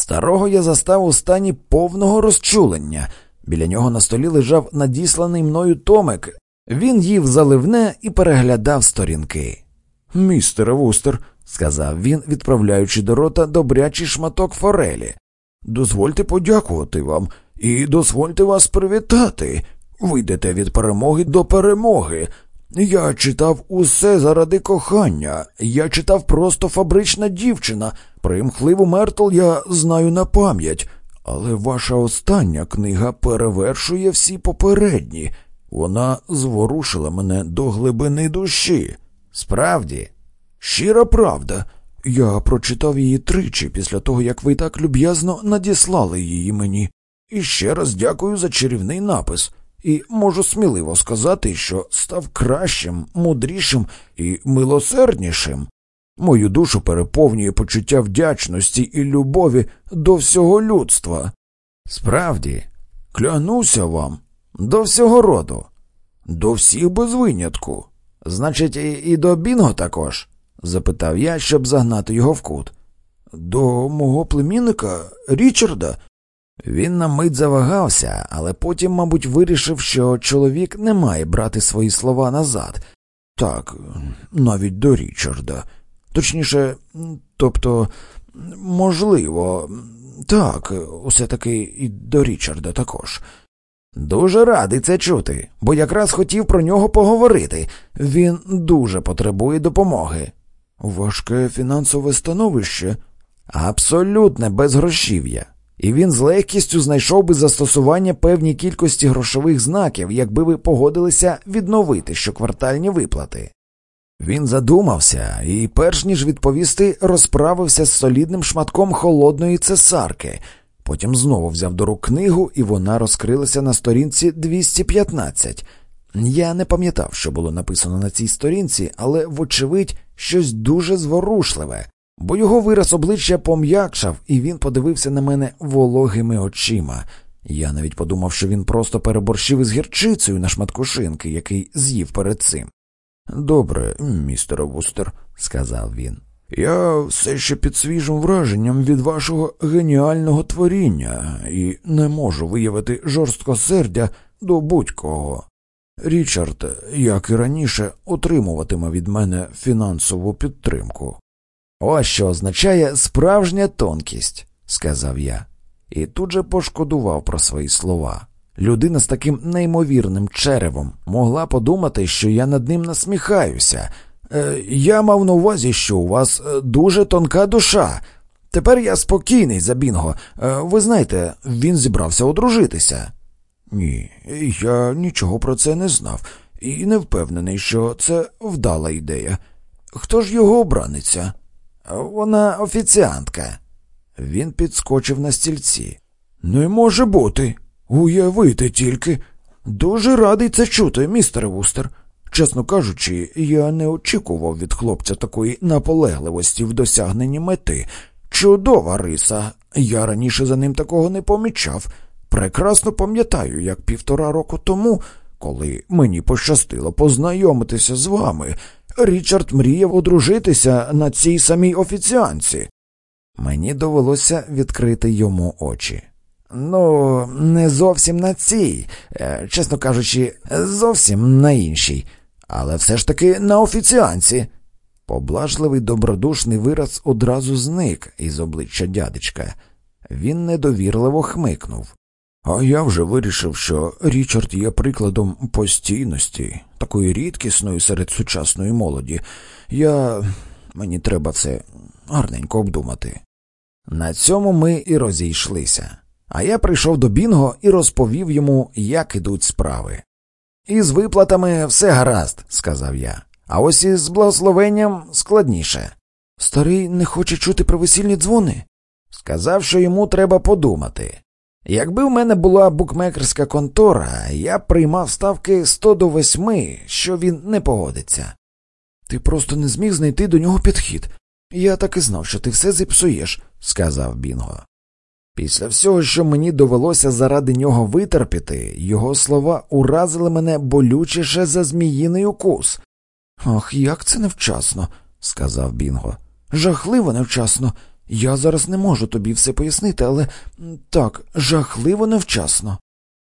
Старого я застав у стані повного розчулення. Біля нього на столі лежав надісланий мною томик. Він їв заливне і переглядав сторінки. Містере Вустер, сказав він, відправляючи до рота добрячий шматок форелі. Дозвольте подякувати вам і дозвольте вас привітати. Ви йдете від перемоги до перемоги. Я читав усе заради кохання. Я читав просто фабрична дівчина. Примхливу Мертл я знаю на пам'ять, але ваша остання книга перевершує всі попередні. Вона зворушила мене до глибини душі. Справді, щира правда. Я прочитав її тричі після того, як ви так люб'язно надіслали її мені. І ще раз дякую за чарівний напис, і можу сміливо сказати, що став кращим, мудрішим і милосерднішим. Мою душу переповнює почуття вдячності і любові до всього людства. Справді, клянуся вам, до всього роду, до всіх без винятку. Значить, і, до Бінго також? запитав я, щоб загнати його в кут. До мого племінника Річарда. Він на мить завагався, але потім, мабуть, вирішив, що чоловік не має брати свої слова назад. Так, навіть до Річарда. Точніше, тобто, можливо, так, усе таки і до Річарда також. Дуже радий це чути, бо якраз хотів про нього поговорити. Він дуже потребує допомоги. Важке фінансове становище? Абсолютне безгрошів'я. І він з легкістю знайшов би застосування певній кількості грошових знаків, якби ви погодилися відновити щоквартальні виплати. Він задумався і, перш ніж відповісти, розправився з солідним шматком холодної цесарки. Потім знову взяв до рук книгу, і вона розкрилася на сторінці 215. Я не пам'ятав, що було написано на цій сторінці, але, вочевидь, щось дуже зворушливе, бо його вираз обличчя пом'якшав, і він подивився на мене вологими очима. Я навіть подумав, що він просто переборщив із гірчицею на шматку шинки, який з'їв перед цим. Добре, містере Вустер, сказав він. Я все ще під свіжим враженням від вашого геніального творіння і не можу виявити жорсткосердя до будь-кого. Річард, як і раніше, отримуватиме від мене фінансову підтримку. Ось що означає справжня тонкість, сказав я, і тут же пошкодував про свої слова. Людина з таким неймовірним черевом могла подумати, що я над ним насміхаюся. Е, я мав на увазі, що у вас е, дуже тонка душа. Тепер я спокійний за Бінго. Е, ви знаєте, він зібрався одружитися. Ні, я нічого про це не знав і не впевнений, що це вдала ідея. Хто ж його обраниться? Вона офіціантка. Він підскочив на стільці. Не може бути. Уявити тільки. Дуже радий це чути, містере Вустер. Чесно кажучи, я не очікував від хлопця такої наполегливості в досягненні мети. Чудова риса. Я раніше за ним такого не помічав. Прекрасно пам'ятаю, як півтора року тому, коли мені пощастило познайомитися з вами, Річард мріяв одружитися на цій самій офіціанці. Мені довелося відкрити йому очі. Ну, не зовсім на цій, е, чесно кажучи, зовсім на іншій, але все ж таки на офіціанці. Поблажливий добродушний вираз одразу зник із обличчя дядечка. Він недовірливо хмикнув. А я вже вирішив, що Річард є прикладом постійності, такої рідкісної серед сучасної молоді. Я. мені треба все гарненько обдумати. На цьому ми і розійшлися. А я прийшов до Бінго і розповів йому, як ідуть справи. Із виплатами все гаразд, сказав я, а ось із благословенням складніше. Старий не хоче чути про весільні дзвони. Сказав, що йому треба подумати. Якби в мене була букмекерська контора, я приймав ставки 100 до 8, що він не погодиться. Ти просто не зміг знайти до нього підхід. Я так і знав, що ти все зіпсуєш, сказав Бінго. Після всього, що мені довелося заради нього витерпіти, його слова уразили мене болючіше за зміїний укус. Ох, як це невчасно, сказав Бінго. Жахливо невчасно. Я зараз не можу тобі все пояснити, але так, жахливо невчасно.